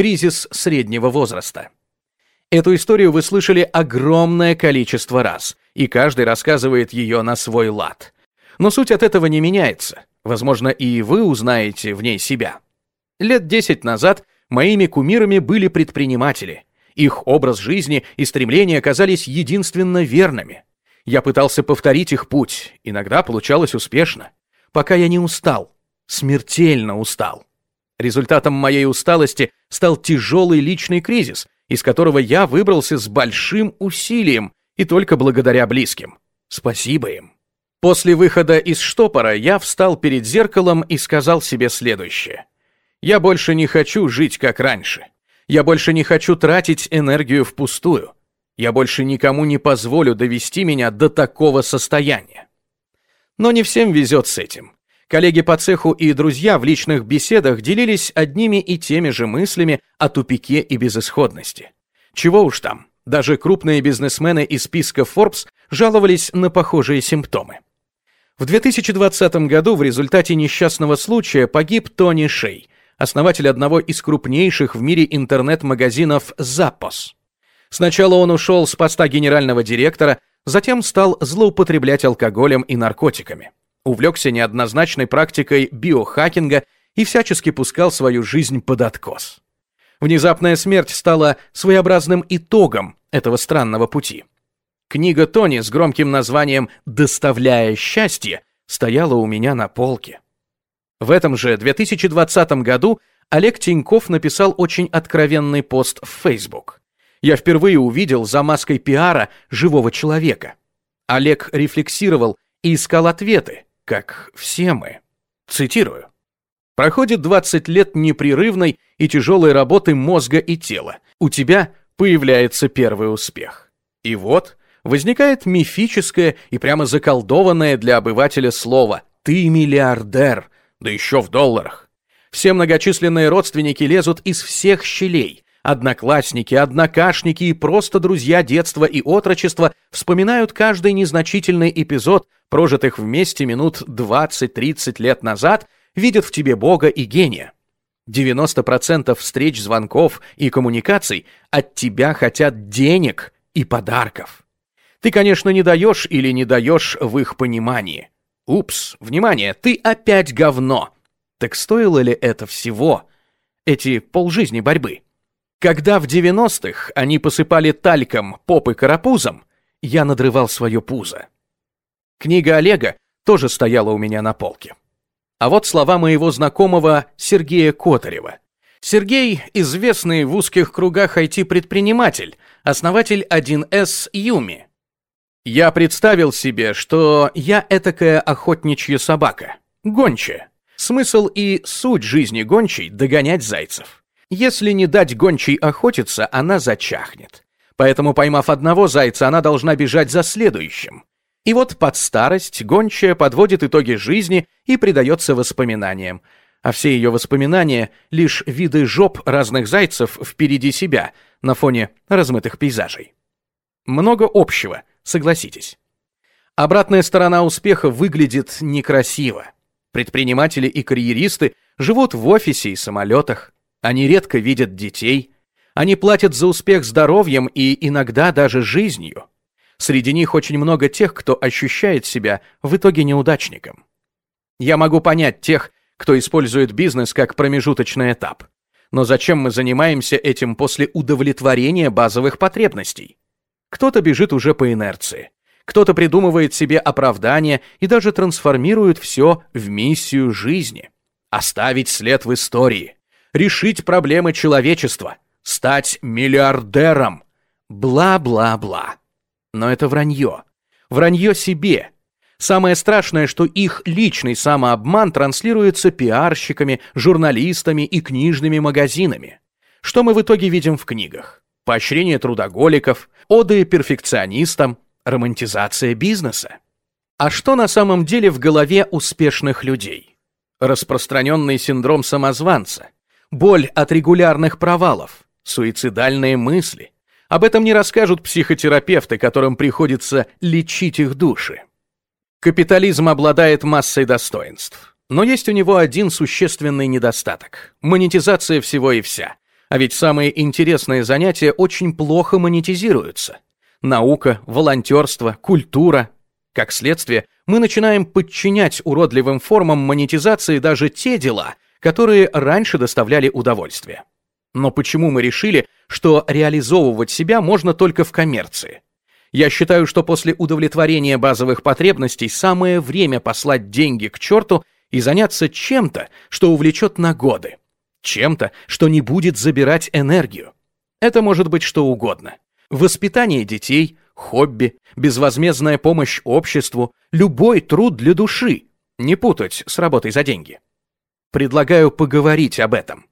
кризис среднего возраста. Эту историю вы слышали огромное количество раз, и каждый рассказывает ее на свой лад. Но суть от этого не меняется. Возможно, и вы узнаете в ней себя. Лет 10 назад моими кумирами были предприниматели. Их образ жизни и стремления оказались единственно верными. Я пытался повторить их путь, иногда получалось успешно. Пока я не устал, смертельно устал. Результатом моей усталости стал тяжелый личный кризис, из которого я выбрался с большим усилием и только благодаря близким. Спасибо им. После выхода из штопора я встал перед зеркалом и сказал себе следующее. Я больше не хочу жить как раньше. Я больше не хочу тратить энергию впустую. Я больше никому не позволю довести меня до такого состояния. Но не всем везет с этим. Коллеги по цеху и друзья в личных беседах делились одними и теми же мыслями о тупике и безысходности. Чего уж там, даже крупные бизнесмены из списка Forbes жаловались на похожие симптомы. В 2020 году в результате несчастного случая погиб Тони Шей, основатель одного из крупнейших в мире интернет-магазинов Zappos. Сначала он ушел с поста генерального директора, затем стал злоупотреблять алкоголем и наркотиками увлекся неоднозначной практикой биохакинга и всячески пускал свою жизнь под откос. Внезапная смерть стала своеобразным итогом этого странного пути. Книга Тони с громким названием «Доставляя счастье» стояла у меня на полке. В этом же 2020 году Олег Тиньков написал очень откровенный пост в Facebook. Я впервые увидел за маской пиара живого человека. Олег рефлексировал и искал ответы, как все мы. Цитирую. Проходит 20 лет непрерывной и тяжелой работы мозга и тела. У тебя появляется первый успех. И вот возникает мифическое и прямо заколдованное для обывателя слово «ты миллиардер», да еще в долларах. Все многочисленные родственники лезут из всех щелей, Одноклассники, однокашники и просто друзья детства и отрочества вспоминают каждый незначительный эпизод, прожитых вместе минут 20-30 лет назад, видят в тебе Бога и гения. 90% встреч, звонков и коммуникаций от тебя хотят денег и подарков. Ты, конечно, не даешь или не даешь в их понимании. Упс, внимание, ты опять говно. Так стоило ли это всего? Эти полжизни борьбы. Когда в 90-х они посыпали тальком попы карапузом, я надрывал свое пузо. Книга Олега тоже стояла у меня на полке. А вот слова моего знакомого Сергея Котарева. Сергей – известный в узких кругах IT-предприниматель, основатель 1С Юми. Я представил себе, что я этакая охотничья собака, гончая. Смысл и суть жизни гончей – догонять зайцев. Если не дать гончей охотиться, она зачахнет. Поэтому, поймав одного зайца, она должна бежать за следующим. И вот под старость гончая подводит итоги жизни и предается воспоминаниям. А все ее воспоминания — лишь виды жоп разных зайцев впереди себя на фоне размытых пейзажей. Много общего, согласитесь. Обратная сторона успеха выглядит некрасиво. Предприниматели и карьеристы живут в офисе и самолетах, они редко видят детей. Они платят за успех здоровьем и иногда даже жизнью. Среди них очень много тех, кто ощущает себя в итоге неудачником. Я могу понять тех, кто использует бизнес как промежуточный этап. Но зачем мы занимаемся этим после удовлетворения базовых потребностей? Кто-то бежит уже по инерции. Кто-то придумывает себе оправдание и даже трансформирует все в миссию жизни. Оставить след в истории – решить проблемы человечества, стать миллиардером. Бла-бла-бла. Но это вранье. Вранье себе. Самое страшное, что их личный самообман транслируется пиарщиками, журналистами и книжными магазинами. Что мы в итоге видим в книгах? Поощрение трудоголиков, оды перфекционистам, романтизация бизнеса. А что на самом деле в голове успешных людей? Распространенный синдром самозванца – боль от регулярных провалов, суицидальные мысли. Об этом не расскажут психотерапевты, которым приходится лечить их души. Капитализм обладает массой достоинств. Но есть у него один существенный недостаток – монетизация всего и вся. А ведь самые интересные занятия очень плохо монетизируются. Наука, волонтерство, культура. Как следствие, мы начинаем подчинять уродливым формам монетизации даже те дела, которые раньше доставляли удовольствие. Но почему мы решили, что реализовывать себя можно только в коммерции? Я считаю, что после удовлетворения базовых потребностей самое время послать деньги к черту и заняться чем-то, что увлечет на годы. Чем-то, что не будет забирать энергию. Это может быть что угодно. Воспитание детей, хобби, безвозмездная помощь обществу, любой труд для души. Не путать с работой за деньги. Предлагаю поговорить об этом.